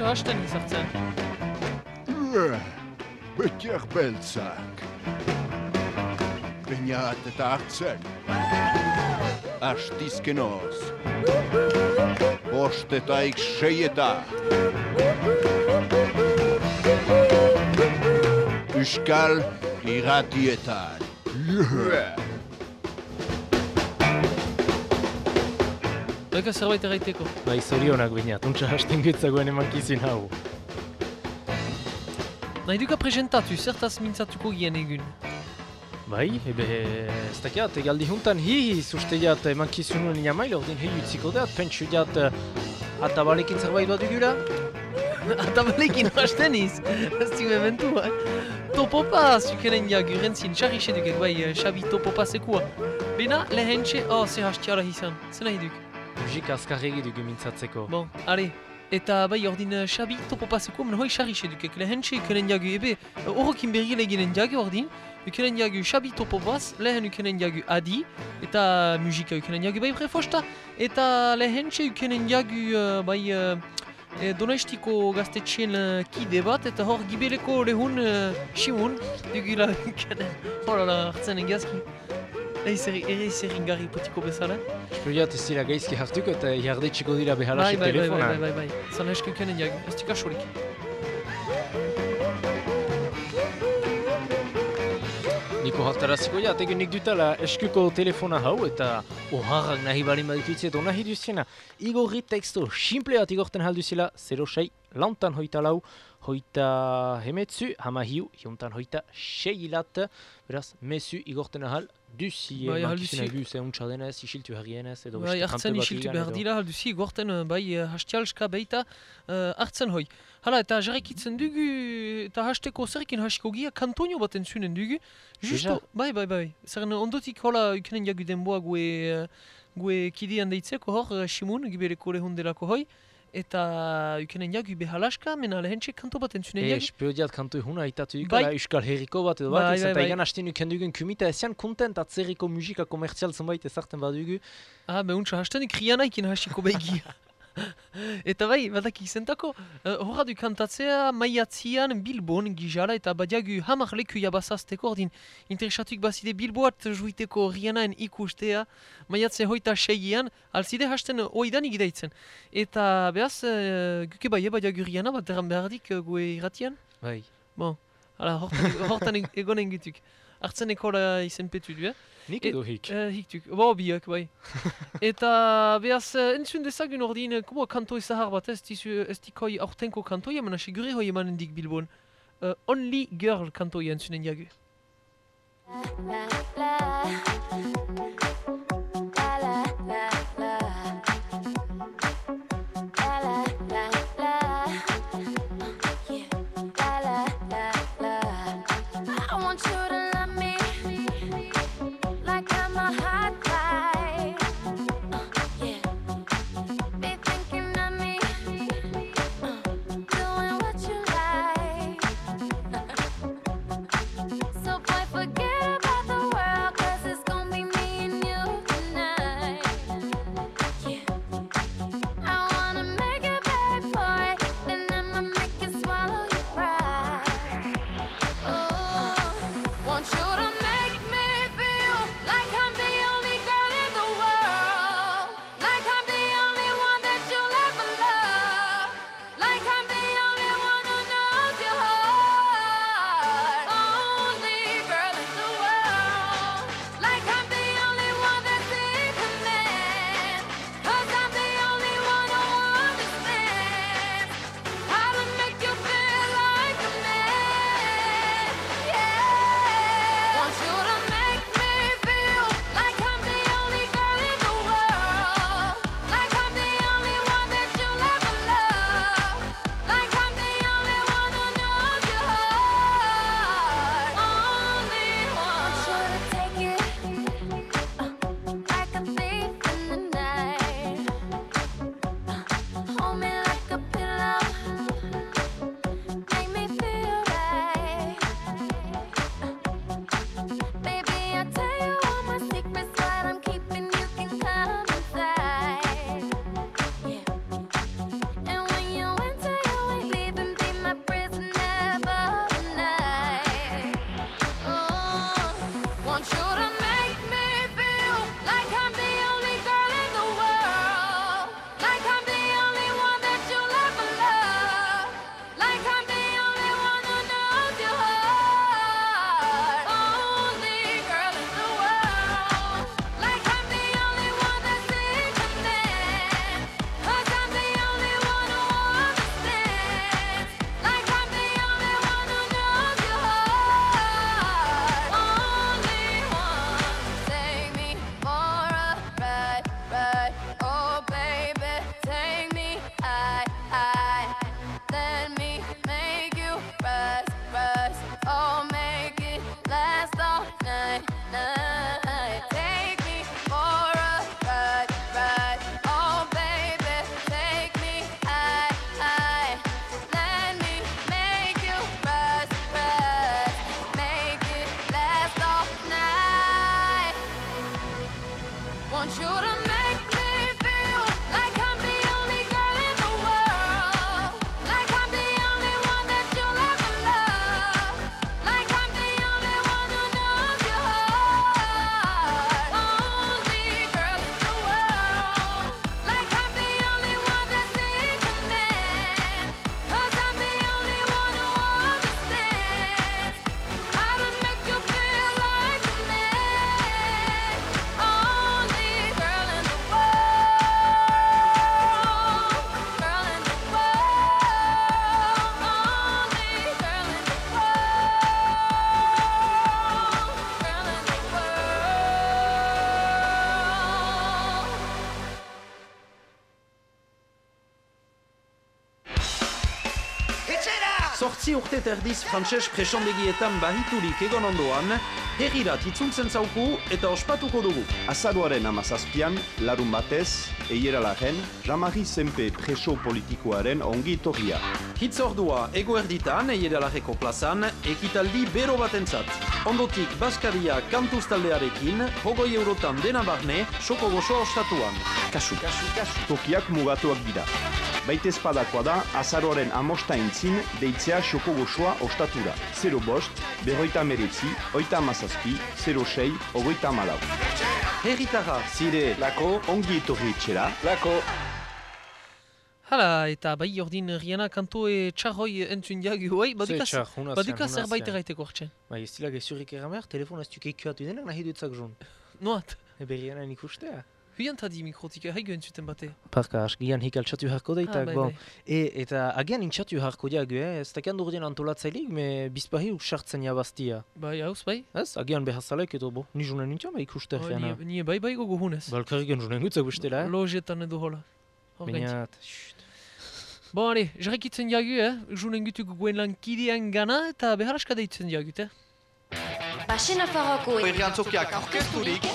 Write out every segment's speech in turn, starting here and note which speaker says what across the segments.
Speaker 1: Чого ж ти
Speaker 2: не серце? Потяг бельцак. Пеняти так цель. Аж тиски нос. Пошти та Yeah.
Speaker 1: Beka zerbait erraiteko.
Speaker 3: Bai, zorionak bainat, untsa hasten getzagoen emankizun hau.
Speaker 1: Nahi duka presentatu, zertaz mintzatuko gien egun.
Speaker 3: Bai, ebe, ez dakiat, egaldi juntan hi, susteiat emankizunuen inamail, ordin hi utziko dat, pentsu jat, atabalekin zerbait bat dugula?
Speaker 1: Atabalekin hasten iz, ez dugu eventu, eh? Topopa, zukenen ja gurentzin, txarri sedukek bai, eh, Xabi topopa. Bena, lehentxe, oh, ze hastiala izan, ze nahi duk.
Speaker 3: Musik azkarregi dugu.
Speaker 1: Bon, are, eta bai ordin uh, Xabi topopa sekua, men hoi xarri sedukek, lehentxe ikenen jagu ebe, uh, horrekin berri leginen jagu ordin, ukenen jagu Xabi topopaz, lehen ukenen jagu Adi, eta musika ukenen jagu bai prefosta, eta lehentxe ukenen jagu uh, bai uh, e, Donaistiko gaztetxeen uh, kide bat, eta hor gibeleko lehun uh, Simon, dugula ukenen, horrela hartzen egazki. Eiz zer ingarri potiko bezala.
Speaker 3: Espriat ez dira gaizki hartuko eta jardetxeko dira
Speaker 1: Bai,
Speaker 3: behalasik
Speaker 1: bai, bai, bai,
Speaker 3: telefona.
Speaker 1: bai, bai, bai. Zan eske ukenen jagu, ez dik asorik.
Speaker 3: Niko hartaraziko ja, tegen nik dutala eskuko telefona hau eta oharrak nahi bali baditutze edo nahi duzena. Igorri teksto simpleat igorten halduzela 06 lantan hoita lau, hoita hemetzu, hama hiu, jontan hoita seilat, beraz, mesu igorten ahal duzi,
Speaker 1: Bai, duzi.
Speaker 3: egu ze untsa denez, isiltu herrienez, edo
Speaker 1: Bai,
Speaker 3: beste
Speaker 1: hartzen
Speaker 3: kanpe bat
Speaker 1: isiltu behar
Speaker 3: edo-
Speaker 1: dira, alduzi, gorten uh, bai uh, hastialska beita uh, hartzen hoi. Hala, eta jarrekitzen dugu, eta hasteko zerrekin hasiko gia, kantonio bat entzunen dugu. Justo, bai, bai, bai. Zerren ondotik hola ukenen jagu denboa gue, uh, gue kidian deitzeko hor, uh, Simun, gibereko lehun delako hoi. Eta ukenen jagu behalaska, mena lehentxe kanto bat entzunen
Speaker 3: E,
Speaker 1: jagu.
Speaker 3: espeodiat kantu huna itatu
Speaker 1: Bai.
Speaker 3: Euskal Herriko bat edo
Speaker 1: Bai,
Speaker 3: bat,
Speaker 1: bai,
Speaker 3: eta
Speaker 1: bai.
Speaker 3: igan hasten uken dugun kumita ezian kontent atzerriko musika komertzial zenbait ezarten badugu.
Speaker 1: Ah, behuntza hastenik rianaikin hasiko begia. eta bai, badak izentako, uh, horra du kantatzea maiatzian Bilbon gizala eta badiagu hamar leku jabazazteko ordin interesatuk bazide Bilboat juiteko rianaen ikustea maiatze hoita seian, alzide hasten oidan igidaitzen. Eta behaz, uh, guke bai, badiagu riana bat erran behardik uh, gue irratian?
Speaker 3: Bai.
Speaker 1: Bon, hala, hortan, hortan eg- egonen gutuk. Hartzen ekola izen petu du, eh?
Speaker 3: Nik edo hik.
Speaker 1: Uh, hiktuk, bo biak, bai. Eta behaz, entzun dezagun ordin, uh, kubo kanto ezahar bat, ez ez dikoi aurtenko kantoia, emana segure hoi emanen dik Bilbon. Uh, only Girl kantoia entzunen jagu.
Speaker 4: La la la
Speaker 5: Urte terdiz frantses presondegietan bahiturik egon ondoan, herrirat itzultzen zauku eta ospatuko dugu.
Speaker 6: Azaroaren amazazpian, larun batez, eieralaren, Jean-Marie Zempe preso politikoaren ongi torria.
Speaker 5: Hitzordua egoerditan eiedalarreko plazan, ekitaldi bero batentzat. Ondotik Baskaria kantuz taldearekin, hogoi eurotan dena barne, soko gozoa ostatuan.
Speaker 6: Kasu, kasu, kasu. Tokiak mugatuak dira. Baite espadakoa da, azaroaren amosta entzin, deitzea xoko gozoa ostatura. 0 bost, berroita meretzi, oita amazazpi, 0 sei, ogoita malau.
Speaker 5: Herritarra, zire, lako,
Speaker 6: Ongi etorri etxera,
Speaker 5: lako,
Speaker 1: Hala, eta bai ordin riana kanto e txarroi entzun diagu, bai, badika,
Speaker 3: txar, hunazian,
Speaker 1: badika
Speaker 3: hunazian.
Speaker 1: zerbait erraiteko hartzen.
Speaker 3: Bai, ez dila gezurik eramer, telefon ez dukeikuatu denak nahi dutzak joan.
Speaker 1: Noat,
Speaker 3: Eberianan ikustea.
Speaker 1: Huian tadi mikrotik, haigu entzuten bate.
Speaker 3: Parka, askian hik altxatu harko
Speaker 1: Ah,
Speaker 3: daitak,
Speaker 1: bai,
Speaker 3: bon.
Speaker 1: bai.
Speaker 3: E, eta agian intxatu harko diagu, eh? Ez dakian durdien antolatzailik, me bizpahi usartzen jabaztia.
Speaker 1: Bai, hauz, bai.
Speaker 3: Ez, agian behazalek edo bo. Ni junen nintzen, bai ikuste
Speaker 1: Oh,
Speaker 3: riana.
Speaker 1: nie, bai bai gogo hunez.
Speaker 3: Balkarriken junen gutzak bestela, eh?
Speaker 1: Lojetan edo hola.
Speaker 3: Shht.
Speaker 1: Bon, ale, jarrekitzen diagu, eh? Junen gutuk guen lankidean gana eta beharaska deitzen diagut, eh?
Speaker 7: Baxena farroko
Speaker 8: Herriantzokiak aurkezturik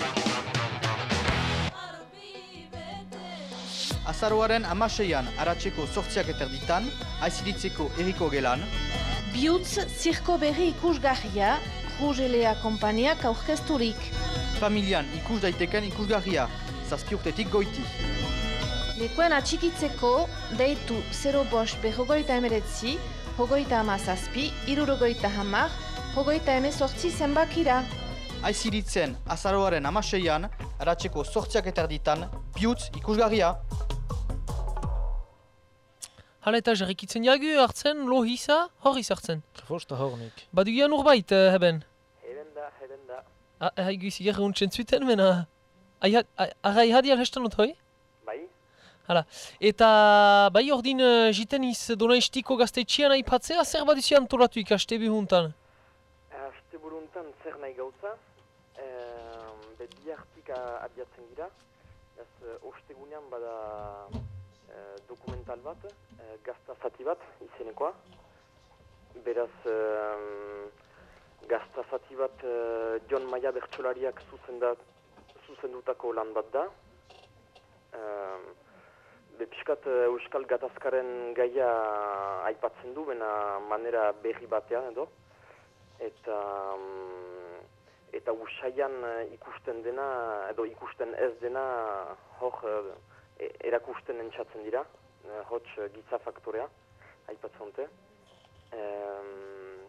Speaker 8: Azaroaren amaseian aratzeko sortziak eterditan, aiziritzeko erriko gelan,
Speaker 9: Biutz zirko berri ikusgarria, Rugelea kompaniak aurkezturik.
Speaker 8: familian ikus daiteken ikusgarria, zazpi urtetik goiti.
Speaker 9: Lekuen atxikitzeko, deitu 0 bost behogoita emeretzi, hogoita amazazpi, irurogoita hamar, hogoita emezortzi zenbakira.
Speaker 8: Aiziritzen azaroaren amaseian, aratzeko sortziak eterditan, bihutz ikusgarria.
Speaker 1: Hala eta jarrekitzen diagu hartzen lohisa hor izartzen.
Speaker 3: Fosta hornik.
Speaker 1: Badugian urbait, eh, heben.
Speaker 10: Heren da, heren da.
Speaker 1: Ah, haigu izi gerra untzen zuten, mena... Arrai hadi alhestan hoi?
Speaker 10: Bai?
Speaker 1: Eta bai ordin uh, jiten iz donaistiko gaztetxian aipatzea, zer baduzi antolatu ikaste bihuntan?
Speaker 10: Aste buruntan zer nahi gauza, ehm, be bihartik a- abiatzen gira, ez uh, ostegunean bada eh, dokumental bat, uh, gazta zati bat izenekoa. Beraz, um, gazta zati bat eh, John Maia bertsolariak zuzendat, zuzendutako lan bat da. Um, be pixkat eh, Euskal Gatazkaren gaia aipatzen du, bena manera berri batean edo. Eta mm, eta usaian eh, ikusten dena edo ikusten ez dena hor eh, e- erakusten entzatzen dira, eh, hots eh, giza faktorea aipatzen dute. Em,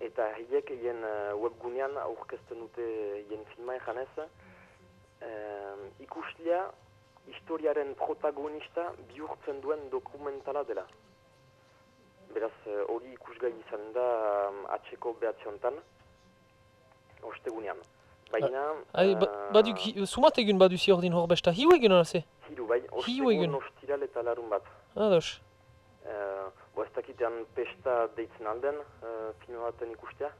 Speaker 10: eta hiek hien webgunean aurkezten dute hien filma ejanez, em, ikuslea historiaren protagonista bihurtzen duen dokumentala dela. Beraz, hori ikusgai izan da um, atxeko behatze honetan, ostegunean. Baina...
Speaker 1: Ai, ba,
Speaker 10: eh,
Speaker 1: baduk, hi- sumat egun baduzi ordin hor besta, hiu egun alaze?
Speaker 10: Hiru, bai, ostegun ostiral eta larun bat.
Speaker 1: Ados.
Speaker 10: Uh, bo ez dakitean pesta deitzen alden, uh, film baten ikustea.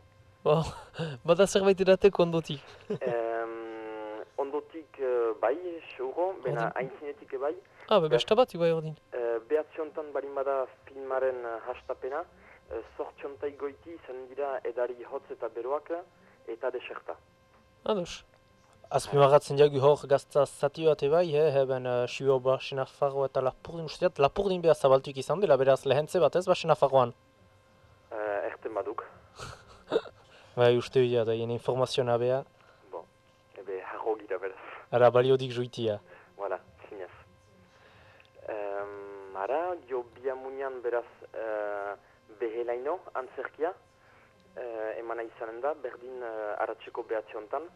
Speaker 1: Bo, bada zerbait edateko ondotik.
Speaker 10: Em, ondotik uh, bai, seuro, bena
Speaker 1: Ordin.
Speaker 10: aintzinetik bai.
Speaker 1: Ah, be besta bat bai ordin.
Speaker 10: Uh, behatzi honetan balin bada filmaren hastapena, uh, sortxontai goiti izan dira edari hotz eta beroak eta deserta.
Speaker 1: Ados.
Speaker 3: Azpimagatzen jagu hor gazta zati bat ebai, he, heben uh, Xio Baxena Farro eta Lapurdin usteat, Lapurdin behar zabaltuik izan dela, beraz lehentze bat ez Baxena Farroan.
Speaker 10: Uh, erten baduk.
Speaker 3: Bai, uste bila da, jen informazioa beha.
Speaker 10: Ebe, harro gira beraz.
Speaker 3: Ara, baliodik joitia.
Speaker 10: Voilà, zinez. Um, ara, jo biamunian beraz uh, behelaino antzerkia, uh, emana izanen da, berdin uh, aratzeko behatziontan.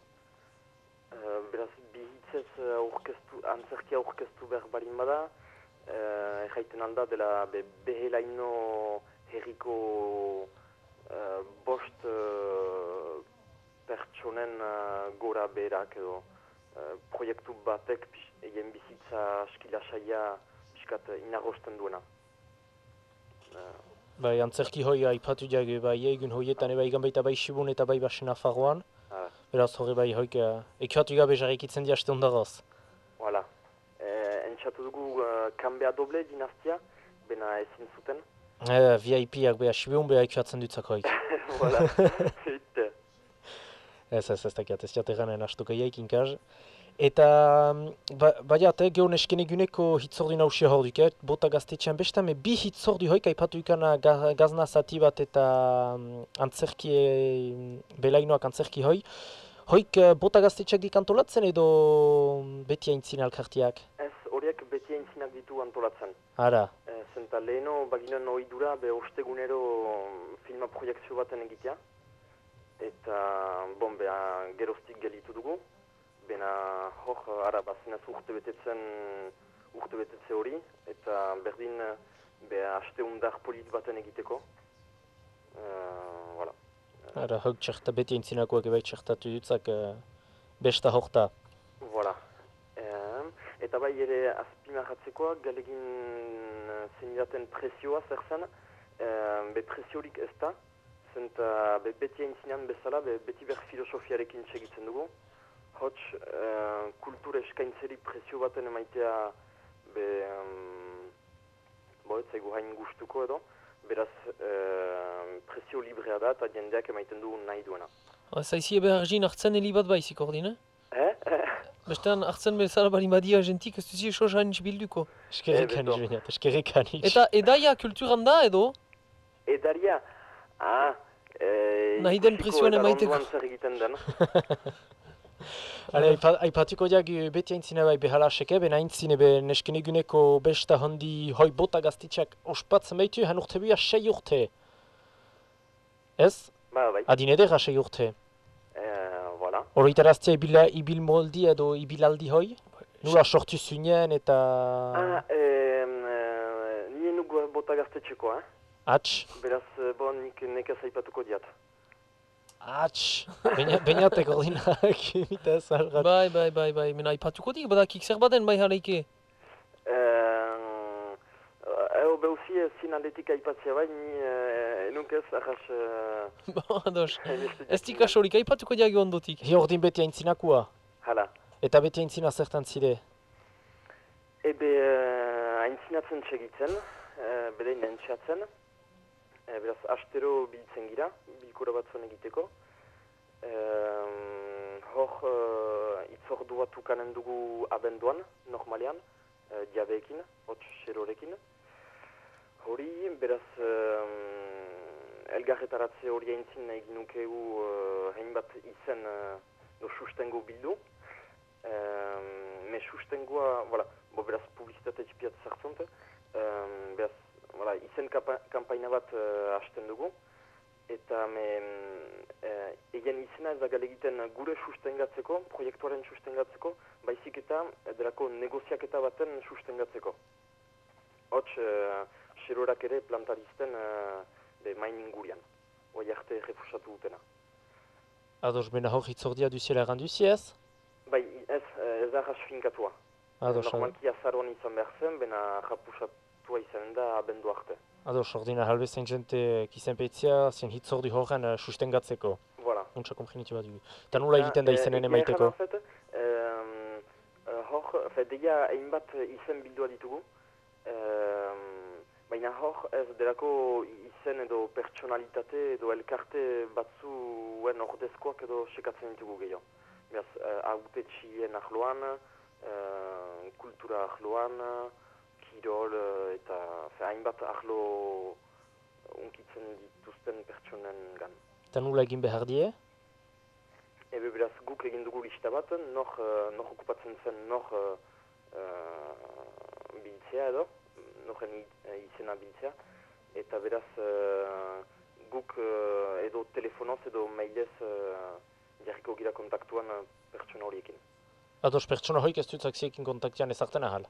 Speaker 10: Uh, beraz, bihitzez aurkeztu, antzerkia aurkeztu behar barin bada, uh, erraiten alda dela be, behelaino herriko uh, bost uh, pertsonen uh, gora berak edo uh, proiektu batek egin bizitza askila saia piskat inagosten duena. Uh,
Speaker 3: Bai, antzerki hoi aipatu jage, bai, egun hoietan eba igan bai Sibun eta bai Basena Faroan. Beraz hori bai hoik, uh, ekioatu gabe jarrikitzen di haste ondagoz.
Speaker 10: voilà. Uh, entxatu dugu uh, Kambea doble dinastia, bena ezin zuten.
Speaker 3: Eh, VIP-ak beha Sibun beha ekioatzen dutzak hoik.
Speaker 10: voilà. Zit,
Speaker 3: Ez, ez, ez dakiat, ez jate gana astuka jaik inkaz. Eta, mm, ba, baiat, eh, geho nesken eguneko hitzordi nausia hor duk, eh? bota gaztetxean besta, me bi hitzordi hoik aipatu ikana ga, gazna zati bat eta mm, antzerki, eh, belainoak antzerki hoi. Hoik eh, bota gaztetxeak dik antolatzen edo mm, beti aintzin alkartiak?
Speaker 10: ez horiek beti aintzinak ditu antolatzen.
Speaker 3: Ara,
Speaker 10: E, zenta leheno baginen ohidura be ostegunero filma proiektzio baten egitea. Eta, bon, beha geroztik gelitu dugu. Bena, hor, ara, bazinaz urte betetzen, urte betetze hori. Eta berdin, beha aste undar polit baten egiteko. E, voilà.
Speaker 3: ara, hoik txerta beti aintzinakoak ebai txertatu dutzak eh, besta horta.
Speaker 10: Voilà. Ehm, eta bai ere azpimarratzekoa, galegin uh, zenidaten presioa zer zen, ehm, be presiorik ez da, zenta be beti aintzinean bezala, be beti ber filosofiarekin segitzen dugu. Hots, uh, kultur eskaintzeri presio baten emaitea, be, um, bo, ez zaigu hain gustuko edo, beraz uh, presio librea da eta jendeak emaiten du nahi duena.
Speaker 1: Zaizie behar jin hartzen heli bat baizik ordin, eh?
Speaker 10: Eh?
Speaker 1: Bestean hartzen bezala bali badia jentik ez duzi sos hain bilduko.
Speaker 3: Eskerrekan
Speaker 10: beto.
Speaker 3: izbeniat, eskerrekan iz.
Speaker 1: Eta edaia kulturan da edo?
Speaker 10: Edaria, ah, eh,
Speaker 1: Nahi den presioan emaiteko.
Speaker 10: ondoan zer egiten den.
Speaker 3: Hale, aipa, aipatuko diak beti aintzine bai behala seke, ben aintzine be nesken eguneko besta handi hoi bota gaztitxak ospatzen baitu, han urte bia sei urte. Ez?
Speaker 10: Ba, bai,
Speaker 3: Adin edera sei urte.
Speaker 10: eh, voilà.
Speaker 3: Horritaraztia ibila, ibil moldi edo ibilaldi hoi? Nula sortu zuen eta...
Speaker 10: Ah, em, eh, nien nugu bota gaztetxeko, eh?
Speaker 3: Ats,
Speaker 10: Beraz, eh, bon, nik nekaz aipatuko diat.
Speaker 3: Ats, beinatek ordinak imita ez argat.
Speaker 1: Bai, bai, bai, bai, mena ipatuko dik, badakik zer baden bai jaleike.
Speaker 10: Eh, Eo behuzi ezin aldetik aipatzea bai, ni eh, enuk ez, ahas... Eh,
Speaker 1: Ba, ados. Ez
Speaker 10: jakin
Speaker 1: tikasorik, aipatuko diagi ondotik.
Speaker 3: Hi ordin beti aintzinakua.
Speaker 10: Hala.
Speaker 3: Eta beti aintzina zertan zide.
Speaker 10: Ebe, uh, aintzinatzen segitzen, uh, bedein entxeatzen. E, beraz, astero biltzen gira, bilkura batzuen egiteko. Um, hor, uh, itzorduatu kanen dugu abenduan, normalean, diabeekin, hotz xerorekin. Hori, beraz, um, elgarretaratze hori aintzin egin nukegu uh, hainbat izen uh, do sustengo bildu. Um, me sustengoa, voilà, bo beraz publizitate txipiat zartzont, um, beraz, voilà, izen kampaina bat uh, hasten dugu, eta me, uh, egen izena ez da gale egiten gure sustengatzeko, proiektuaren sustengatzeko, baizik eta eh, delako negoziaketa baten sustengatzeko. Hots, uh, xerorak ere plantarizten uh, be main ingurian, oi arte refusatu dutena.
Speaker 3: Ados, bena hor hitzordia duziela erranduzi ez?
Speaker 10: Bai, ez, eh, ez da jas finkatua.
Speaker 3: Ados,
Speaker 10: Normalki azaroan izan behar zen, bena japusatua izan da abendu arte.
Speaker 3: ados, ordina halbezen jente kizenpeitzia, zien hitzordi horren uh, sustengatzeko.
Speaker 10: Voilà.
Speaker 3: Untsa komprenitu bat dugu. Eta nola egiten da izenen emaiteko?
Speaker 10: Fet, um, uh, hor, fe, deia hainbat izen bildua ditugu. Um, baina hor, ez delako izen edo pertsonalitate edo elkarte batzuen ordezkoak edo sekatzen ditugu gehiago. Beraz, uh, autetxien ahloan, uh, kultura ahloan, kirol uh, eta fe, hainbat ahlo unkitzen dituzten pertsonen gan.
Speaker 3: Eta nola egin behar die?
Speaker 10: Ebe beraz guk egin dugu lista bat, nor, uh, nor okupatzen zen nor uh, biltzea edo, noren eh, izena biltzea, eta beraz uh, guk uh, edo telefonoz edo mailez uh, jarriko gira kontaktuan uh, pertsona horiekin.
Speaker 3: Ados pertsona hoik ez dutzak ziekin kontaktian ezartzen ahal.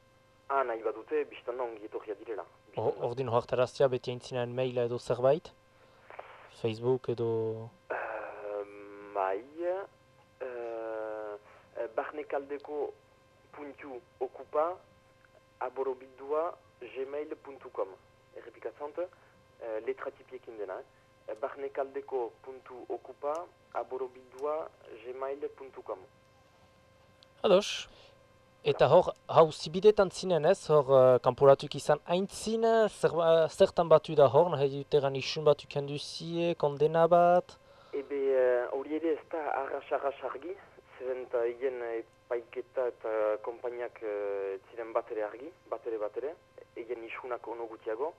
Speaker 10: Ah, nahi badute, biztanda ongi etorria direla.
Speaker 3: Ordin hoartaraztia beti aintzinen maila edo zerbait? Facebook edo...
Speaker 10: Uh, mai, uh, barnekaldeko puntu okupa aborobidua gmail.com Errepikatzant, uh, letra tipiekin dena. Eh? barnekaldeko puntu okupa aborobidua gmail.com
Speaker 3: Ados. Eta hor, hau zibidetan zinen ez, hor uh, kanporatuk izan aintzin, zer, uh, zertan batu da hor, nahi duteran isun batu kenduzie, kondena bat?
Speaker 10: Ebe eh, hori ere ez da arras-arras argi, zeren eta egen epaiketa eta konpainiak uh, ziren bat ere argi, bat ere bat ere, egen isunak ono gutiago.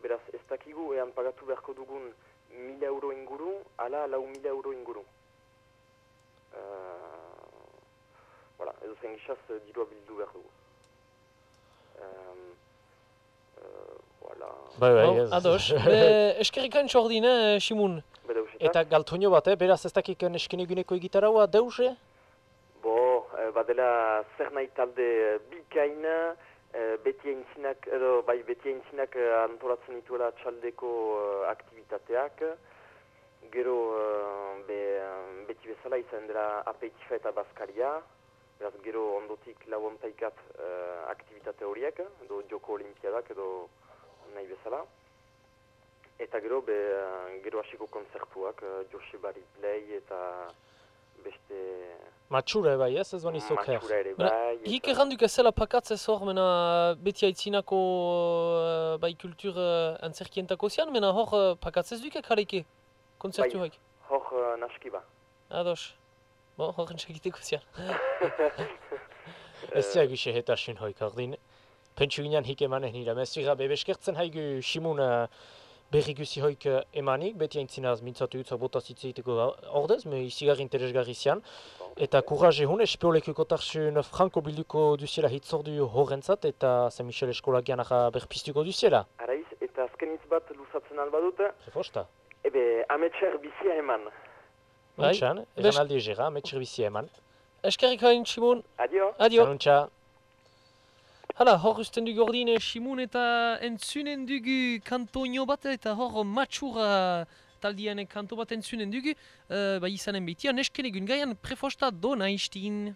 Speaker 10: Beraz ez dakigu ean pagatu beharko dugun mila euro inguru, ala lau mila euro inguru. Uh, edo zen gizaz eh, dirua bildu behar dugu. Um, uh, voilà.
Speaker 3: Bai, bai, ez.
Speaker 1: Ados. Be, eskerrik antxo ordin, eh, Simun.
Speaker 10: Useta?
Speaker 3: Eta galtoño bat, eh? beraz ez dakik eskeneguneko egitaraua deuse?
Speaker 10: Bo, eh, badela zer nahi talde eh, bikain, eh, beti aintzinak, edo bai beti aintzinak eh, antolatzen dituela txaldeko eh, aktivitateak. Gero eh, be, eh, beti bezala izan dela apetifa eta bazkaria. Beraz, gero ondotik lau ontaikat eh, aktivitate horiek, edo joko olimpiadak edo nahi bezala. Eta gero, be, eh, gero hasiko konzertuak, eh, Josebari Play eta beste
Speaker 3: Matxure bai, ez ez bani zoker.
Speaker 10: Matxura ere bai. Eta-
Speaker 1: erranduk ez zela pakatz ez hor, mena beti aitzinako uh, bai kultur uh, antzerkientako zian, mena hor uh, pakatz ez duke kaleike, konzertu
Speaker 10: Bai. Hor uh, naski ba.
Speaker 1: Ados. Bo, hor entzakiteko zian.
Speaker 3: Ez zia guse hetasun hoik ordin. Pentsu ginen hik emanen nira. Ez zira bebeskertzen haigu Simun berri guzi hoik emanik, beti aintzinaz mintzatu utzak botaz hitz egiteko ordez, me izigar interesgarri zian. Eta kurraz ehun, espeolekuko tarsun franko bilduko duziela hitzordu horrentzat, eta San Michel eskola gianaja berpiztuko duziela.
Speaker 10: Araiz, eta azken hitz bat luzatzen alba dut,
Speaker 3: Refosta.
Speaker 10: ebe ametxer bizia eman.
Speaker 1: Bai.
Speaker 3: Untxan, egan aldi egera, metxerbizia eman.
Speaker 1: Eskerrik hain, Simun.
Speaker 10: Adio.
Speaker 1: Adio.
Speaker 3: Sanuntxa.
Speaker 1: Hala, hor usten dugu ordin Simun eta entzunen dugu kantoño bat eta hor matxura taldian kanto bat entzunen dugu. Uh, ba izanen behitia, nesken egun gaian prefosta dona istin.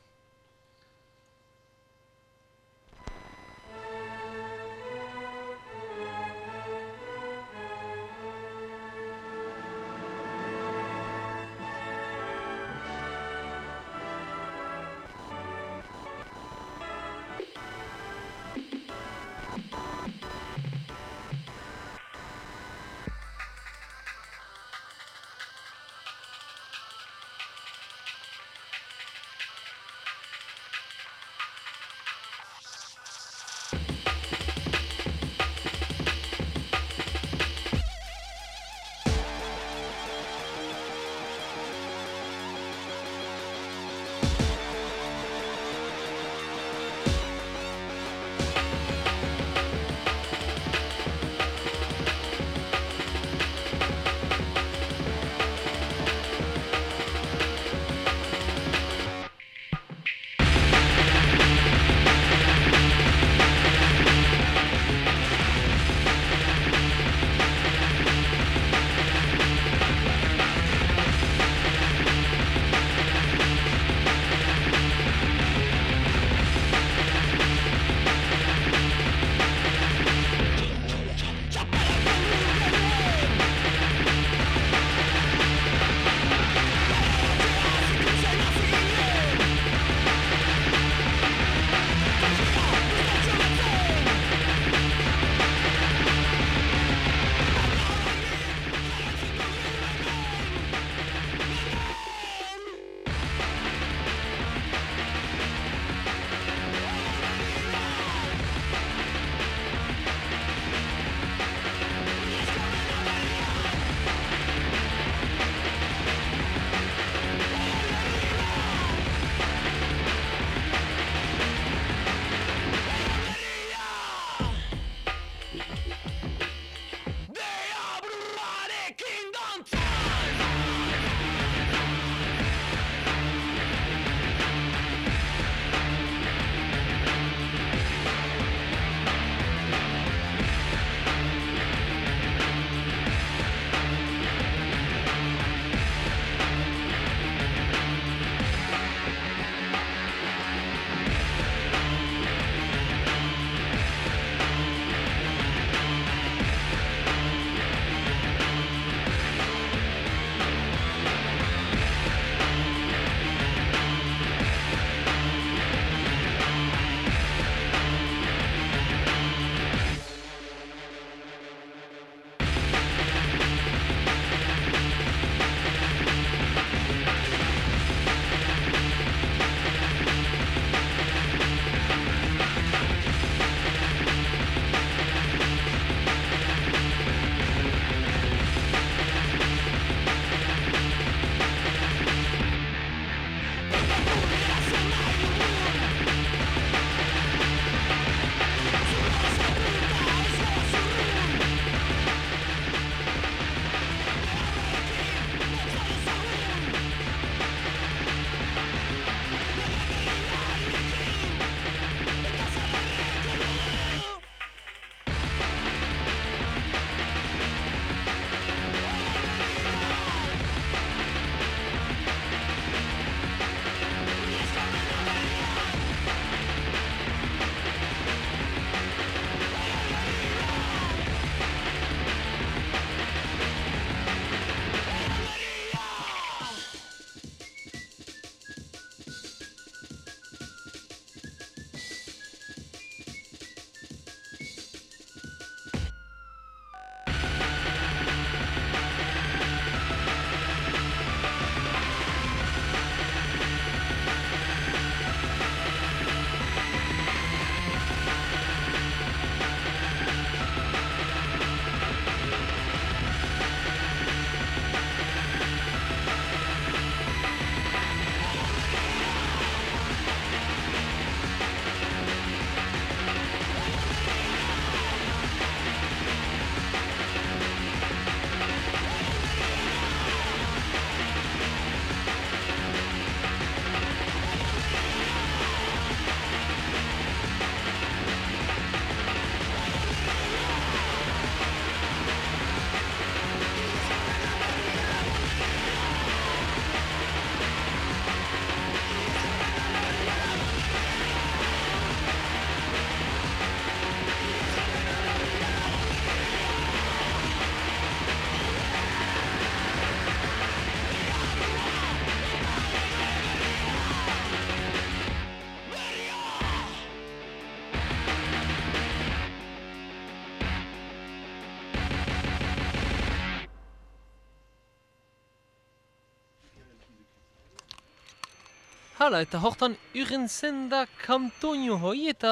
Speaker 1: Hala, eta hortan urren zen da kantoño hoi, eta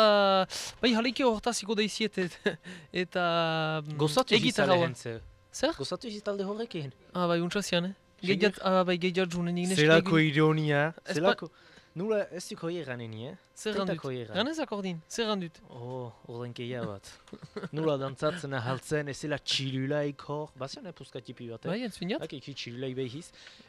Speaker 1: bai haleke hortaziko daiziet, et- eta
Speaker 3: Gozatu hentze.
Speaker 1: Zer?
Speaker 3: Gozatu izizalde horrekin.
Speaker 1: Ah, bai, untsa zian, eh? Gehiat, ah, bai, gehiat junen nik
Speaker 3: Zelako ironia. Zelako... Nula ez duk hoi eganen, eh?
Speaker 1: Zer randut?
Speaker 3: Egan.
Speaker 1: Ganezak ordin, zer randut?
Speaker 3: Oh, ordenkeia bat. Nula dantzatzen ahaltzen, ez zela txilulaik hor. Bazian epuzka tipi bat, eh?
Speaker 1: Bai, entzuniat?
Speaker 3: Hak eki txilulai behiz.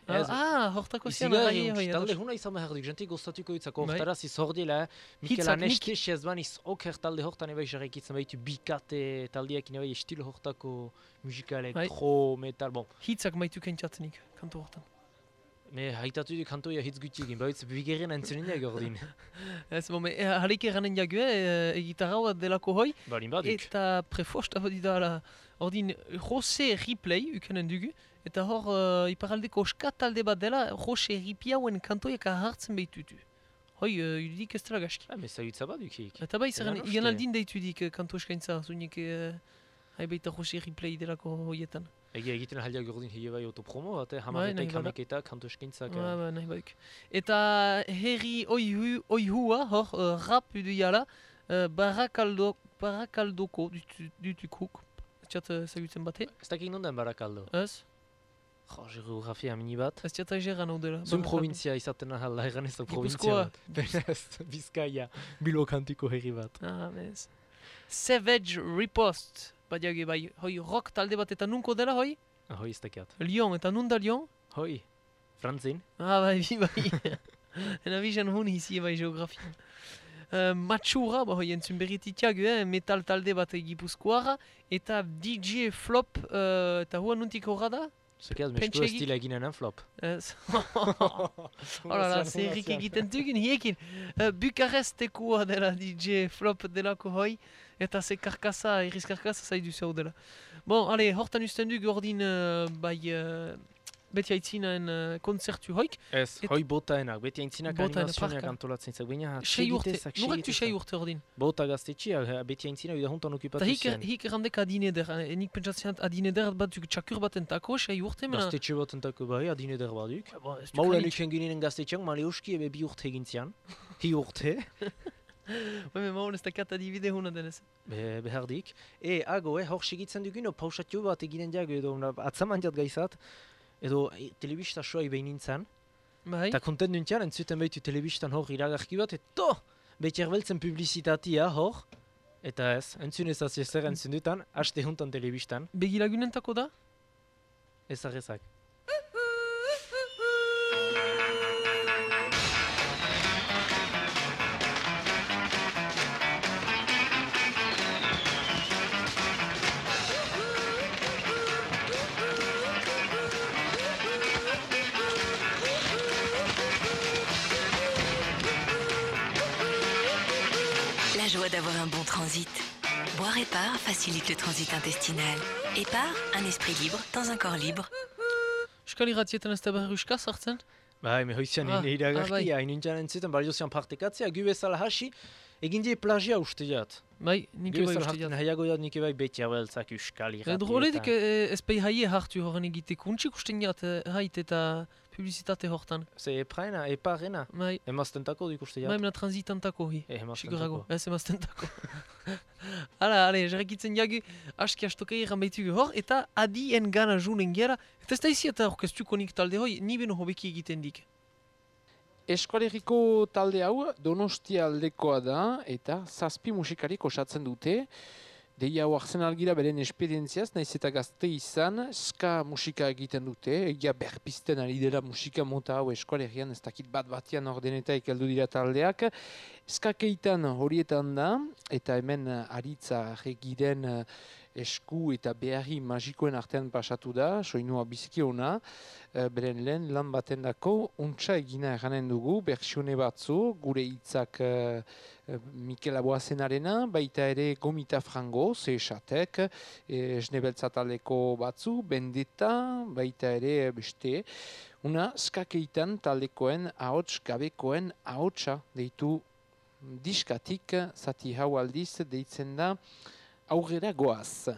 Speaker 1: Ah, hortako zian,
Speaker 3: Izigarri,
Speaker 1: bai, bai,
Speaker 3: talde huna izan behar duk, jentik goztatuko itzako,
Speaker 1: Bai.
Speaker 3: hortaraz izordiela, Mikel
Speaker 1: Hitzak nik-
Speaker 3: Aneski ez baniz oker talde hortan ebai jarraikitzen baitu bikate taldeak ebai estilo hortako musika elektro, metal, bon.
Speaker 1: Hitzak maitu kentzatzenik, kanto hortan.
Speaker 3: Me haitatu du kantoia hitz gutxi egin, baitz bigerren entzunenak ordin.
Speaker 1: Ez, bon, eh, haleke eranen jague, eh, egitarra bat delako hoi,
Speaker 3: Balin baduk.
Speaker 1: eta prefosta hori da, la, ordin, Jose Ripley, ukenen dugu, eta hor, uh, iparaldeko oska talde bat dela, Jose Ripiauen kantoiak hartzen behitutu. Hoi, uh, irudik ez dela gaski.
Speaker 3: Ah, me zagutza badukik.
Speaker 1: Eta bai, zerren, igan aldin deitu dik uh, kanto eskaintza, zunik, uh, hai baita Jose Ripley delako hoietan.
Speaker 3: Egia egiten aldiak ordin hile bai autopromo bat, eh?
Speaker 1: Bai, bada.
Speaker 3: hameketa kanto eskintzak.
Speaker 1: Ah, ba, nahi baduk. Eta herri oihu, oihua, hor, uh, rap uduiala, uh, barakaldo, barakaldoko dutu- dutukuk. Ez txat zagutzen bate,
Speaker 3: Ez dakik nonden barakaldo.
Speaker 1: ez?
Speaker 3: Jo, geografia mini bat.
Speaker 1: Ez txat ageran hau dela.
Speaker 3: Zuen
Speaker 1: Barakaldo.
Speaker 3: provintzia izaten ahal, egan ez da provintzia
Speaker 1: Gipuzkoa.
Speaker 3: bat. Bizkaia, bilokantiko herri bat.
Speaker 1: Ah, ez. Savage Ripost, badiage bai, hoi rock talde bat eta nunko dela hoi?
Speaker 3: Ahoi ez dakiat.
Speaker 1: Lyon, eta nun da Lyon?
Speaker 3: Hoi, Frantzin.
Speaker 1: Ah, bai, bi bai. Ena bizan hun izi bai geografia. Uh, Matxura, ba hoi entzun berrititiagu, eh, metal talde bat gipuzkoara, eta DJ Flop, uh, eta hua nuntik horra da?
Speaker 3: Mesku ez
Speaker 1: Pentsegik?
Speaker 3: dila eginen flop.
Speaker 1: Ez. Oh la la, zerrik egiten dugun hiekin. Uh, Bukarestekoa dela DJ Flop delako hoi, eta ze karkasa, irriz karkasa zaidu zau dela. Bon, ale, hortan usten duk ordin uh, bai uh, beti haitzinen uh, konzertu hoik.
Speaker 3: Ez,
Speaker 1: Et-
Speaker 3: hoi botaenak, beti aintzinak
Speaker 1: Botaena,
Speaker 3: animazioak antolatzen zak, baina
Speaker 1: Sei urte, nurak tu sei urte ordin.
Speaker 3: Bota gaztetxia, eh, beti aintzinak da hontan
Speaker 1: Eta
Speaker 3: okupatu
Speaker 1: hik,
Speaker 3: zen.
Speaker 1: hik errandek adine der, eh, pentsatzen adine der bat duk txakur baten tako, sei urte, mena...
Speaker 3: Gaztetxe bat entako bai, adine der
Speaker 1: ez duk
Speaker 3: Maula
Speaker 1: hanik-
Speaker 3: nuken ginen gaztetxean, male uski ebe bi urte egin zian. Hi urte,
Speaker 1: Bai, me maun ez dakat adibide huna denez.
Speaker 3: be, behardik. E, ago, eh, hor segitzen dugun, pausatio bat eginen diago, edo atzaman jat gaizat, edo e, telebista soa ibein nintzen.
Speaker 1: Bai,
Speaker 3: Eta kontent nuntian, entzuten behitu telebistan hor iragarki bat, eto, beti erbeltzen publizitatia hor, eta ez, entzun ez hasi ezer entzun dutan, haste huntan telebistan,
Speaker 1: begilagunentako da?
Speaker 3: ez arrezak.
Speaker 11: Transit. Boire Épar facilite le transit intestinal. Épar, un esprit libre dans un corps libre.
Speaker 1: Euskal irratietan ez da behar euskaz hartzen?
Speaker 3: Bai, me hoizian
Speaker 1: Ah,
Speaker 3: ah, iragarki,
Speaker 1: ah, bai.
Speaker 3: hain nintzen entzuten, bari dozian partekatzea, gu bezala hasi, egin die plagia uste jat.
Speaker 1: Bai, nik
Speaker 3: Gu
Speaker 1: eba
Speaker 3: bezala
Speaker 1: uste jat.
Speaker 3: haiago jat nik ebai beti abeltzak euskal irratietan.
Speaker 1: Droledik ez bai haie hartu horren egiteko, untxik usten jat eh, hait eta publizitate hortan.
Speaker 3: Ze epraena, eparena,
Speaker 1: Bai,
Speaker 3: emaztentako dik uste jat.
Speaker 1: bai mena transitantako hi.
Speaker 3: Eh,
Speaker 1: Sigurago,
Speaker 3: emaztentako.
Speaker 1: ez emaztentako. Hala, ale, jarrakitzen jagu, aski astokai egan baitugu hor, eta adien gana junen gera, eta ez da izi eta orkestuko nik talde hoi, ni beno hobeki egiten dik.
Speaker 12: Eskolegiko talde hau Donostia aldekoa da eta zazpi musikarik osatzen dute. Deia hau hartzen algira beren esperientziaz, naiz eta gazte izan, ska musika egiten dute, egia berpisten ari dela musika mota hau eskolegian, ez dakit bat batian ordenetaik heldu dira taldeak. Ska keitan horietan da, eta hemen aritza regiren esku eta beharri magikoen artean pasatu da, soinua biziki ona, eh, beren lehen lan baten dako, untsa egina eranen dugu, bertsione batzu, gure hitzak eh, Mikel Aboazenarena, baita ere Gomita Frango, ze esatek, eh, esnebeltza taldeko batzu, Bendeta, baita ere beste, una skakeitan taldekoen ahots gabekoen ahotsa deitu diskatik, zati hau aldiz deitzen da,
Speaker 13: ao Renegoça.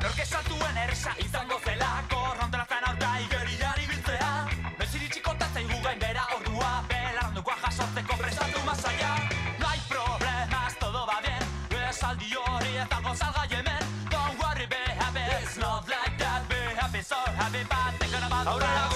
Speaker 13: Porque tu ahora la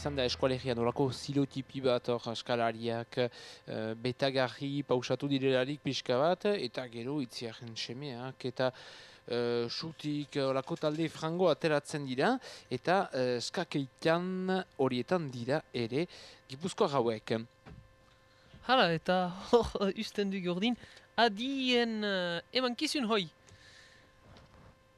Speaker 12: izan da eskualegia nolako zilotipi bat hor askalariak e, eh, betagarri pausatu direlarik pixka bat eta gero itziaren semeak eta eh, e, xutik eh, olako talde frango ateratzen dira eta e, skakeitan horietan dira ere gipuzkoa gauek.
Speaker 1: Hala eta hor usten du gordin adien emankizun hoi.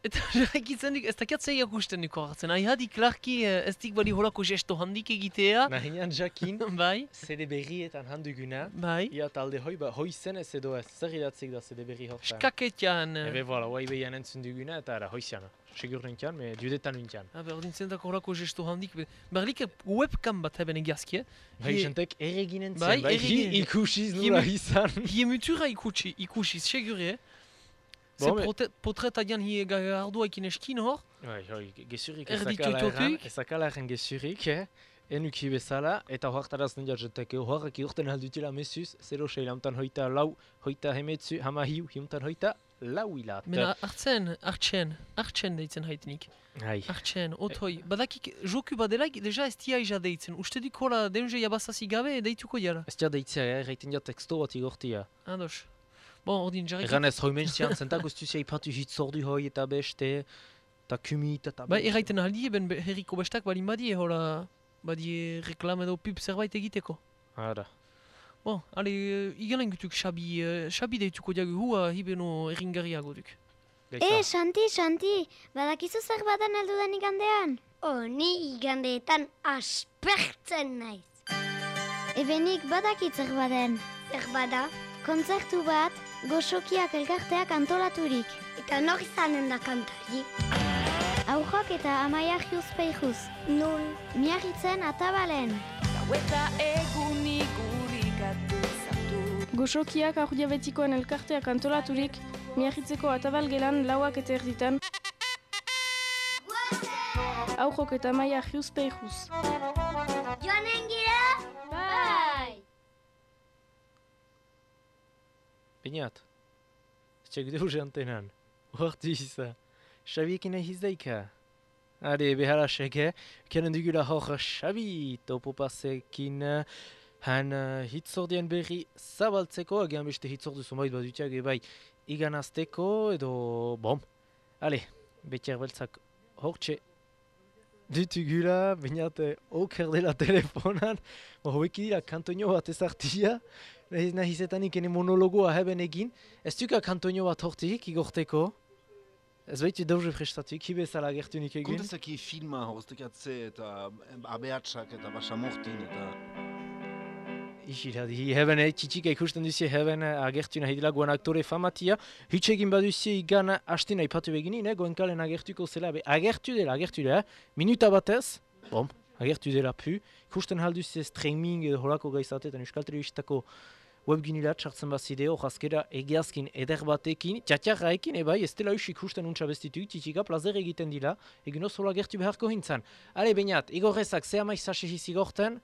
Speaker 1: Eta jarraikitzen duk, ez dakiat zei akusten hartzen. Aihadi klarki eh, ez dik bali holako gesto handik egitea.
Speaker 3: Nahian jakin,
Speaker 1: bai.
Speaker 3: zede berrietan handuguna.
Speaker 1: Bai.
Speaker 3: Ia talde hoi, ba, hoi zen ez edo ez, zer idatzik da zede berri hortan.
Speaker 1: Skaketian. eh,
Speaker 3: Ebe, voilà, hoi behian entzun duguna eta ara, hoizian. Segur nintian, me dudetan nintian.
Speaker 1: Ah, berdin zentako horako gesto handik. be- Berlik webcam bat hebben egiazkie.
Speaker 3: Bai, jentek erreginen zen,
Speaker 1: Bai,
Speaker 3: ikusiz nula izan.
Speaker 1: Hie mutura ikusi, ikusiz, segure. Ze
Speaker 3: Bon, me-
Speaker 1: prote- potretagian hi ardua ekin eskin hor.
Speaker 3: Bai, hoi, gezurik
Speaker 1: Erdi
Speaker 3: ezakala erran,
Speaker 1: tututuk.
Speaker 3: ezakala erran gezurik, eh? Enuki bezala, eta hoartaraz nindia jeteke, hoarrak iurten aldutila mesuz, 0 seilamtan hoita lau, hoita hemetzu, hama hiu, hiuntan hoita lau hilat.
Speaker 1: Mena hartzen, hartzen, hartzen deitzen haitenik.
Speaker 3: Hai.
Speaker 1: Hartzen, otoi. Badakik, joku badelaik, deja ez tia ija deitzen. Uste duk hola deunze jabazazi gabe deituko jara.
Speaker 3: Ez tia deitzea, eh? Reiten dia teksto bat igortia.
Speaker 1: Ados. Bon, ordin jarrik.
Speaker 3: Egan ez hoi mentzian, zentak ustuzia ipatu hitzordu hoi eta beste, eta kumit eta
Speaker 1: Bai, erraiten aldi eben be- herriko bestak balin badie, hola, badie reklam edo pub zerbait egiteko.
Speaker 3: Ara.
Speaker 1: Bon, ale, uh, igelen gutuk Xabi, uh, Xabi deituko diagu hua hibeno erringarriago duk.
Speaker 14: E, Santi, Santi, badakizu zer badan aldudan igandean? Oh, ni igandeetan aspertzen naiz. Ebenik badakit zer baden. Zer bada? Kontzertu bat, goxokiak elkarteak antolaturik. Eta nor izanen da kantari? Aujok eta amaia jiuzpeijuz. Nun? Miarritzen atabalen.
Speaker 15: Eta egunik urrikatu zatu
Speaker 16: Goxokiak aurdia betikoen elkarteak antolaturik, miagitzeko atabal gelan lauak eta erditan. Aujok eta maia jiuzpeijuz.
Speaker 14: Joanen gira?
Speaker 3: Pinat. Txek deus antenan. Hortu iza. Xabiekin nahi izdaika. Are, behara sege, kenen dugula hor Xabi topopasekin han uh, hitzordien berri zabaltzeko, agian beste hitzordu zumait badutiak bai iganazteko edo bom. Ale, betiar beltzak hortxe ditugula, bainat oker dela telefonan, hoeki dira kantoino bat ezartia, nahiz nahizetanik ene monologoa heben egin, ez duka kantoino bat hortik igorteko, ez baitu dauze prestatuk, hibezala agertunik egin.
Speaker 2: Kontezaki filma horreztekatze eta abeatsak eta basamortin eta...
Speaker 3: Isiradi, heben eh, txitsika ikusten duzie heben eh, agertu nahi dela goan aktore famatia. Hitz egin baduzie igan hastina ipatu beginin, eh, goenkalen agertuko zela, be, agertu dela, agertu dela, eh? minuta batez, bom, agertu dela pu, ikusten halduzie streaming edo holako gaizatetan euskal telebistako webginilat sartzen bazide hor azkera egiazkin eder batekin, txatxarraekin ebai ez dela usik ikusten untsa bestitu, txitsika plazer egiten dila, egin oso agertu beharko hintzan. Ale, bainat, igorrezak ze amaiz sasihi zigorten,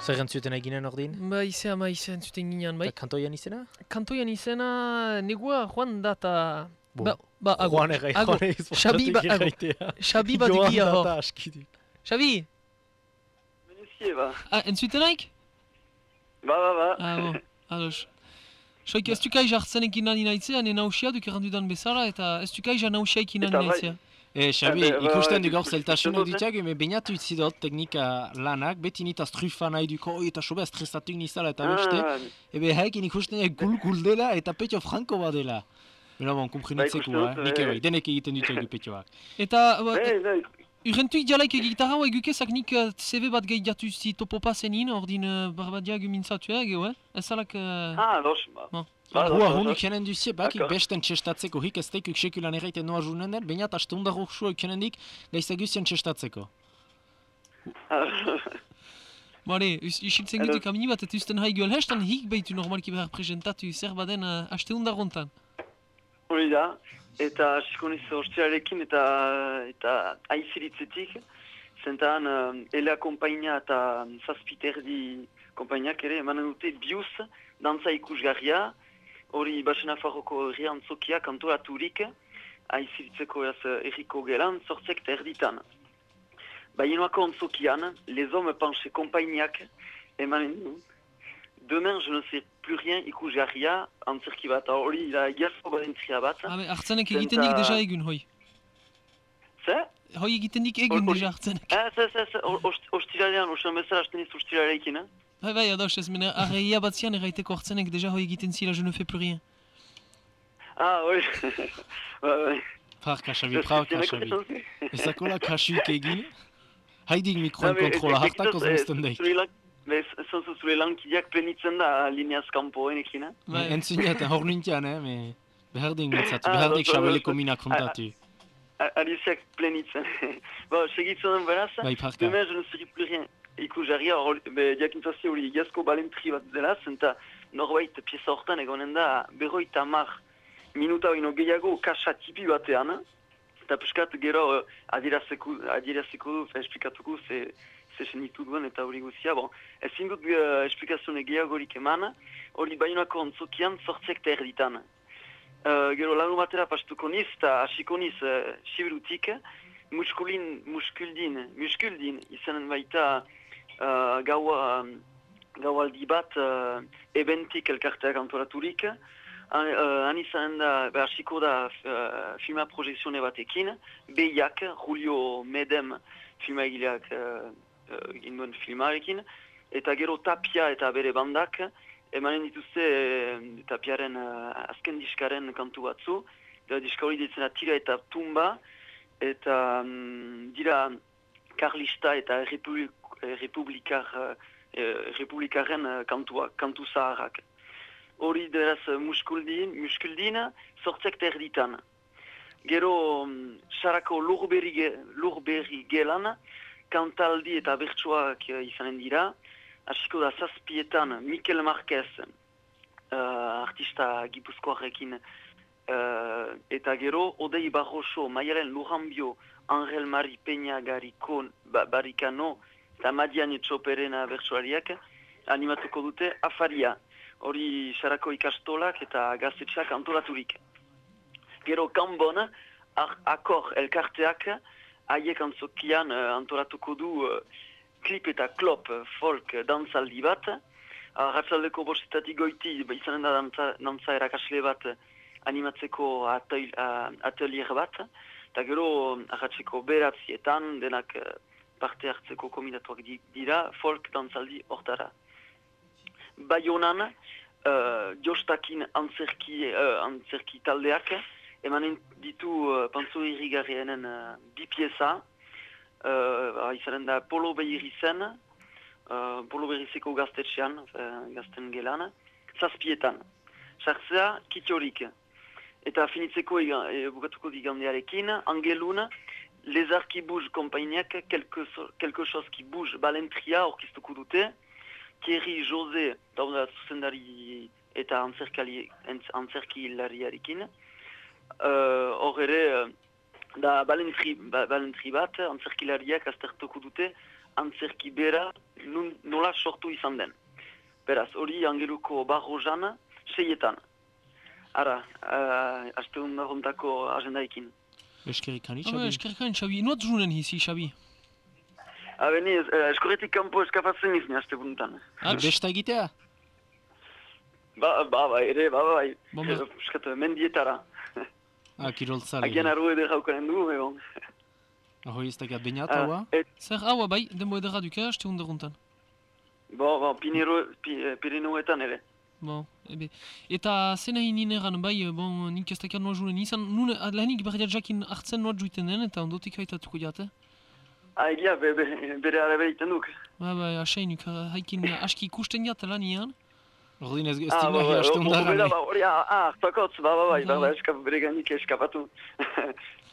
Speaker 3: Zer entzuten eginen ordin?
Speaker 1: Ba, izea ma izea entzuten ginean, bai.
Speaker 3: Eta kantoian izena?
Speaker 1: Kantoian izena, negua joan data...
Speaker 3: Bo.
Speaker 1: Ba, ba, ago.
Speaker 3: Juan errai,
Speaker 1: ago.
Speaker 3: Juan ez
Speaker 1: Xabi ba, ago. Xabi bat
Speaker 3: Joan
Speaker 1: egia hor.
Speaker 3: data askidik.
Speaker 1: Xabi,
Speaker 17: Menuzie, ba.
Speaker 1: ah, entzutenaik?
Speaker 17: Ba, ba, ba.
Speaker 1: Ah, bo, ados. Soik ez dukai jartzenekin nani nahitzea, ne nausia duk errandudan bezala, eta ez dukai ja nausiaikin nani
Speaker 17: Eta bai.
Speaker 3: E, Xabi,
Speaker 17: Eh, ba,
Speaker 3: ikusten
Speaker 17: ba,
Speaker 3: du gaur
Speaker 17: ikusten
Speaker 3: zeltasunak
Speaker 17: dute.
Speaker 3: dutiak, eme bainatu itzidot teknika lanak, beti nitaz trufa nahi duko, oi, eta sobe estresatuk nizala eta beste,
Speaker 17: Ah,
Speaker 3: ebe haekin ikusten dut gul-gul dela eta petio franko badela. Bera bon, komprenitzeko,
Speaker 17: Ba,
Speaker 3: eh? nik
Speaker 17: eh.
Speaker 3: bai, denek egiten ditugu petioak.
Speaker 1: Eta, ba,
Speaker 17: Bai, bai.
Speaker 1: Urrentuik dialaik gitarra hau egukezak nik CV bat gehi jatu zi topopa zenin, ordin uh, barbadiak mintzatuak, eh? Ez alak... Uh...
Speaker 17: Ah, dos, ba. Ba,
Speaker 3: Hua,
Speaker 17: dos.
Speaker 3: jenen duzie, bakik besten txestatzeko, hik ez teikuk sekulan erraiten noa junen den, baina eta stundar ursua jenen dik, gaizta guztien txestatzeko.
Speaker 1: Bale, us- isiltzen gitu kamini bat, eta usten hai gioel hestan hik behitu normalki behar presentatu zer baden uh, aste hundarrontan.
Speaker 17: Hori da, eta hasiko niz ostiarekin eta eta aiziritzetik, zentan uh, Elea kompainia eta Zazpiterdi konpainiak ere emanen dute biuz dantza ikusgarria, hori Basena Farroko herri antzokia kantoraturik, aiziritzeko ez erriko gelan, sortzek eta erditan. Bainoako antzokian, les hommes penchés konpainiak emanen du, Demain, je ne sais plus rien ikusgarria antzerki bat, hori da egiazko badentria bat.
Speaker 1: Habe, hartzenek egiten dik deja egun, hoi.
Speaker 17: Ze?
Speaker 1: Hoi egiten dik egun deja hartzenek.
Speaker 17: Ez, ez, ez, o- ost- ostiralean, osan bezala hasten ez ostiraleikin, eh?
Speaker 1: Bai, bai, ados, ez mena, arreia bat zian erraiteko hartzenek deja hoi egiten zila, je ne fais plus rien.
Speaker 17: Ah, hori. Ba, bai.
Speaker 3: Parka, Xabi, parka, Xabi. Ezakola kasuik egin, haidik mikroen
Speaker 17: Ba, be-
Speaker 3: kontrola
Speaker 17: e-
Speaker 3: hartako
Speaker 17: e-
Speaker 3: zemezten daik.
Speaker 17: zure lan- be, ez- zanzu zure lankideak plenitzen da lineaz kanpoenekin, eh?
Speaker 3: Bai. Entzuna eta hor nintian, eh, me... Behar dik mintzatu,
Speaker 17: Ah,
Speaker 3: behar dik
Speaker 17: dos, dos,
Speaker 3: xabeleko
Speaker 17: dos.
Speaker 3: mina kontatu.
Speaker 17: A- Aliziak plenitzen. ba, segitzen den beraz,
Speaker 3: Bai, parka.
Speaker 17: demain je ne serai plus rien ikusgarria, diakintzazi hori egiazko balentri bat dela, zenta norbait pieza hortan egonen da berroita mar minuta oino gehiago kasa tipi batean, eta piskat gero uh, adierazeko, adierazeko du, esplikatuko ze, ze senitu duen eta hori guzia, bon, ezin dut uh, esplikazione gehiagorik eman, hori bainoako ontzokian sortzek eta erditan. Uh, gero lanu batera pastuko niz eta hasiko niz uh, siberutik, muskulin, muskuldin, muskuldin izanen baita uh, gaua, gaualdi bat uh, ebentik elkarteak antolaturik, Han, uh, izanen da, be, hasiko da uh, filma projekzione batekin, behiak, Julio Medem filma egileak uh, uh, egin duen filmarekin, eta gero Tapia eta bere bandak, emanen dituzte eh, Tapiaren uh, azken diskaren kantu batzu, eta diska hori ditzen da tira eta tumba, eta mm, dira karlista eta republik, eh, republikar, eh, republikaren kantuak, kantu zaharrak. Hori deraz muskuldin, muskuldin sortzek eta erditan. Gero mm, sarako lurberri, ge, lurberri gelan, kantaldi eta bertsoak eh, izanen dira. Hasiko da zazpietan Mikel Marquez, uh, artista gipuzkoarekin, uh, eta gero Odei Barroso, Maialen Lujambio, Angel Mari Peña Gariko, ba, Barikano, eta Madian Etxoperena bertsoariak, animatuko dute afaria. Hori sarako ikastolak eta gaztetxeak antolaturik. Gero kanbon, akor elkarteak, haiek antzokian uh, antolatuko du uh, klip eta klop uh, folk dantzaldi bat. Arratzaldeko bostetatik goiti, ba, izanen da dantza, dantza erakasle bat animatzeko uh, atelier bat. Eta gero arratzeko beratzietan, denak parte hartzeko kombinatuak di- dira, folk dantzaldi hortara. Baionan, uh, jostakin antzerki, uh, antzerki taldeak, emanen ditu uh, pantzo irrigarrienen uh, bi pieza, uh, izanen da Polo Behiri zen, uh, Polo Behirizeko gaztetxean, uh, gazten gelan, zazpietan. Sartzea, kitiorik. Eta finitzeko ega, e, bukatuko digandearekin, angelun, Arts qui bougent konpainiak, quelque, quelque chose qui bouge, balentria orkistuko dute, Thierry José, dauda zuzendari eta antzerkali, entz- antzerkilariarekin, Uh, hor ere, uh, da balentri, ba, balentri bat, antzerkilariak aztertuko dute antzerki bera nun, nola sortu izan den. Beraz, hori angeluko barrozan, seietan. Ara, uh, aste hontako agendaikin.
Speaker 3: Eskerikani,
Speaker 1: Ah,
Speaker 3: Xabi.
Speaker 1: eskerkan, Xabi. Nuat junen hizi, Xabi.
Speaker 17: Abeni, uh, eskoretik kanpo eskapatzen izan aste buntan.
Speaker 3: Besta egitea?
Speaker 17: Ba, ba, bai, ere, ba, ba.
Speaker 3: Ba, ba.
Speaker 17: Eh, Piskat, mendietara.
Speaker 3: Ah, kiroltzale.
Speaker 17: Agian arru eder haukanen du, egon.
Speaker 3: Ahoi ez dakiat bainat, haua?
Speaker 1: Zer, haua bai, denbo edera duke, haste hunderuntan.
Speaker 17: bo, bo, Pinero, pi, Pirinoetan ere.
Speaker 1: Bon, ebe. Eta zena hinin eran, bai, bon, nik ez dakiat noa junen izan, nune, lehenik berdiat jakin hartzen noa juiten den, eta ondotik haitatuko jate.
Speaker 17: Ah, egia, be, be, bere arabe egiten duk.
Speaker 1: Ba, ba, asainik, haikin aski ikusten jat lan ian.
Speaker 3: Ordin ez ez
Speaker 17: Ah,
Speaker 3: dina
Speaker 17: ba,
Speaker 3: hi
Speaker 17: ba, hori, ah, hartakotz, ba, ba, bai, ba,
Speaker 1: Ba.
Speaker 17: ba, eskap, bere gainik eskapatu.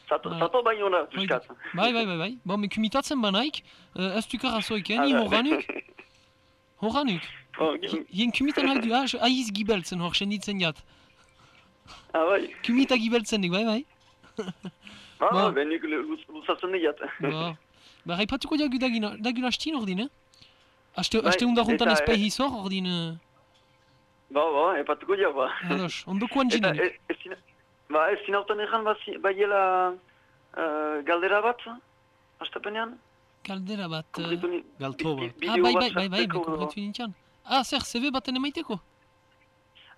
Speaker 17: Zato, zato baino na, piskat.
Speaker 1: Bai, bai, bai, bai. Bon, me kumitatzen banaik, ez duk arrazoik, eh, ni horanuk. Horanuk. Hien kumitan haidu, ah, aiz gibeltzen hor, senditzen jat.
Speaker 17: Ah, bai.
Speaker 1: Kumita gibeltzen dik, bai, bai.
Speaker 17: Ba,
Speaker 1: Ba.
Speaker 17: benik luz- luzatzen diat.
Speaker 1: Ba, ba, haipatuko diagu dagin, dagin hastin ordin, eh? Aste,
Speaker 17: Bai,
Speaker 1: aste undaruntan
Speaker 17: eta,
Speaker 1: ez pai
Speaker 17: eh,
Speaker 1: hizor ordin, eh,
Speaker 17: Ba, ba, epatuko dia, ba.
Speaker 1: ados, ondokoan jinen.
Speaker 17: Eta, ba, ez zinautan egan, ba, zi- baiela uh, galdera bat, astapenean?
Speaker 1: Kaldera bat... eh,
Speaker 17: Konplitu ni-
Speaker 3: Galto
Speaker 17: bi-
Speaker 3: bat.
Speaker 17: bi-
Speaker 1: Ah,
Speaker 17: bideo
Speaker 1: bai,
Speaker 17: bat
Speaker 1: bai, bai, bai,
Speaker 17: sartzeko,
Speaker 1: bai, konpretu nintzen. Ah, zer, zebe baten emaiteko?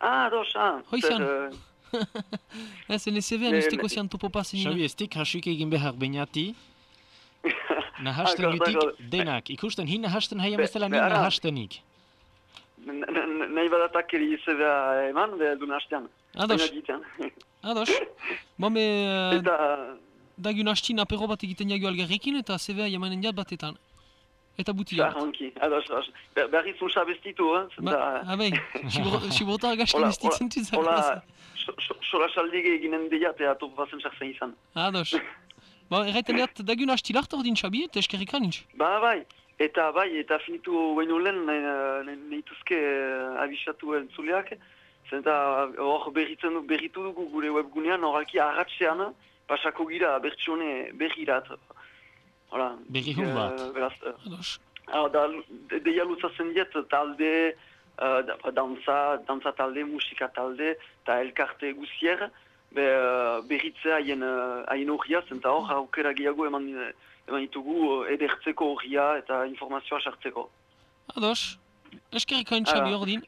Speaker 17: Ah, dos, ah.
Speaker 1: Hoizan.
Speaker 17: eh,
Speaker 1: Ez, ene zebean
Speaker 17: Ne-
Speaker 1: usteko
Speaker 17: ne-
Speaker 1: zian topo pasen
Speaker 3: Xabi ez dik hasik egin behar bainati. Nahasten
Speaker 17: Ah,
Speaker 3: gutik
Speaker 17: gauza-
Speaker 3: denak. Ikusten hin nahasten haia
Speaker 17: Be-
Speaker 3: bezala
Speaker 17: be-
Speaker 3: ni
Speaker 17: ara.
Speaker 3: nahastenik.
Speaker 17: n- n- nahi badatak eri izebea eman, behar duen hastean.
Speaker 1: Ados. Ados. Bon, me... eh,
Speaker 17: Eta,
Speaker 1: Dagun hastin apero bat egiten jagu algarrekin eta zebea jamanen jat batetan. Eta buti
Speaker 17: Zah,
Speaker 1: bat.
Speaker 17: onki, ados, ados. Ber- Berriz unsa bestitu, eh?
Speaker 1: Ba, ah, bai, sibrota agasten
Speaker 17: Hola,
Speaker 1: bestitzen duzak.
Speaker 17: Hola, sola saldige eginen diat, eta topo bazen sartzen izan.
Speaker 1: Ados. Ba, erraiten dut, dagun hasti lart ordin xabi eta eskerrik anintz.
Speaker 17: Ba, bai, eta bai, eta finitu baino lehen nahi- nahi- nahituzke uh, abisatu entzuleak, zen eta hor berritzen du, berritu dugu gure webgunean, horaki arratxean, pasako gira bertsione berrirat. Hola.
Speaker 3: Berrihun
Speaker 17: eh,
Speaker 3: bat.
Speaker 17: beraz, eh,
Speaker 1: Ados.
Speaker 17: Da, de- deia luzatzen diet talde, uh, da- dantza, dantza talde, musika talde, eta elkarte guzier, be, uh, berritzea haien uh, haien horria, zenta hor aukera gehiago eman, eman ditugu edertzeko horria eta informazioa sartzeko.
Speaker 1: Ados. Eskerrik anintz xabi
Speaker 17: Ara.
Speaker 1: ordin.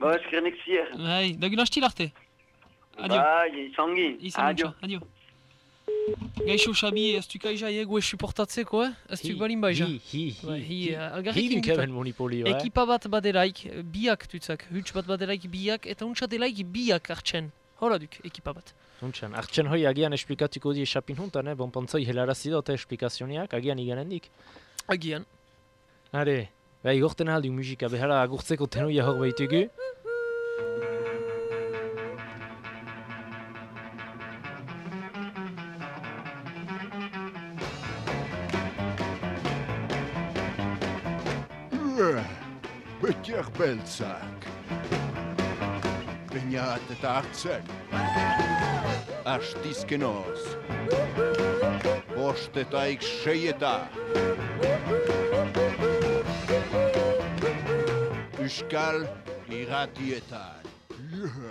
Speaker 17: Ba, eskernek zier.
Speaker 1: Bai, dagun hasti larte. Adio.
Speaker 17: Bai, izangi.
Speaker 1: Izan
Speaker 17: Adio.
Speaker 1: adio. Gaixo xabi, ez duk aiza ego ez suportatzeko, eh? Ez duk balin baiza.
Speaker 3: Hi, hi,
Speaker 1: Bai,
Speaker 3: hi,
Speaker 1: hi,
Speaker 3: hi.
Speaker 1: eh, algarrekin
Speaker 3: Hi
Speaker 1: dita.
Speaker 3: dukaben monipoli, bai.
Speaker 1: Ekipa bat badelaik, biak tutzak, huts bat badelaik biak, eta untsa delaik biak hartzen. Hola duk, ekipa bat.
Speaker 3: Untxan, hartzen hoi agian esplikatuko die esapin juntan, eh? Bon pantzoi helarazi dut esplikazioniak, agian iganendik.
Speaker 1: Agian.
Speaker 3: Are, bai, igorten aldi musika, behara agurtzeko tenoia hor baitugu.
Speaker 18: Beltzak. Bainat eta hartzen. Astizkenoz. Bostetaik seieta. Euskal irratietan. Yeah.